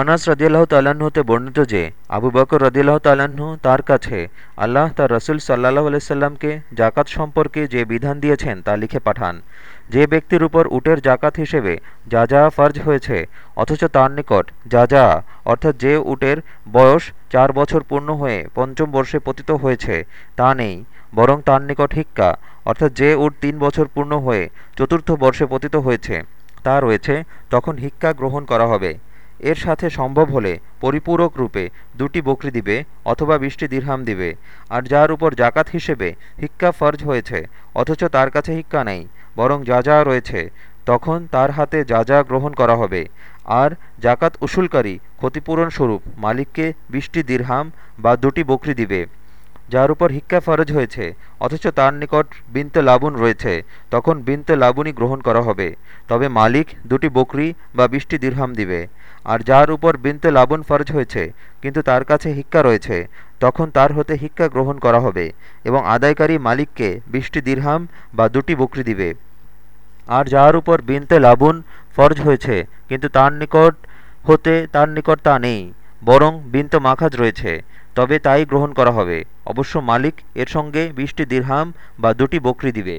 আনাস রদিয়াল্লাহ তাল্লাহ্ন হতে বর্ণিত যে, আবু বকর রদিয়াল্লাহ তাল্লাহ্ন তার কাছে আল্লাহ তার রসুল সাল্লাহ আলাইসাল্লামকে জাকাত সম্পর্কে যে বিধান দিয়েছেন তা লিখে পাঠান। যে ব্যক্তির উপর উটের জাকাত হিসেবে যা যা ফর্জ হয়েছে, অথচ তার নিকট যা যা, অর্থাৎ যে উটের বয়স চার বছর পূর্ণ হয়ে পঞ্চম বর্ষে পতিত হয়েছে, তা নেই, বরং তার নিকট হিক্কা, অর্থাৎ যে উট তিন বছর পূর্ণ হয়ে চতুর্থ বর্ষে পতিত হয়েছে, তা রয়েছে, তখন হিক্কা গ্রহণ করা হবে। এর সাথে সম্ভব হলে পরিপূরক রূপে দুটি বকরি দিবে অথবা বিশটি দিরহাম দিবে, আর যার উপর জাকাত হিসেবে হিক্কা ফর্জ হয়েছে, অথচ তার কাছে হিক্কা নেই, বরং যা যা রয়েছে, তখন তার হাতে যা যা গ্রহণ করা হবে, আর জাকাত উসুলকারী ক্ষতিপূরণ স্বরূপ মালিককে বিশটি দিরহাম বা দুটি বকরি দিবে। যার উপর হিক্কা ফরজ হয়েছে, অথচ তার নিকট বিনতে লাবুন রয়েছে, তখন বিনতে লাবুনই গ্রহণ করা হবে। তবে মালিক দুটি বকরি বা বিশটি দিরহাম দিবে। আর যার উপর বিনতে লাবুন ফরজ হয়েছে, কিন্তু তার কাছে হিক্কা রয়েছে, তখন তার হতে হিক্কা গ্রহণ করা হবে, এবং আদায়কারী মালিককে বিশটি দিরহাম বা দুটি বকরি দিবে। আর যার উপর বিনতে লাবুন ফরজ হয়েছে, কিন্তু তার নিকট হতে তার নিকট তা নেই, বরং বিন্ত মাখাজ রয়েছে। তবে তাই গ্রহণ করা হবে। অবশ্য মালিক এর সঙ্গে বিশটি দিরহাম বা দুটি বকরি দিবে।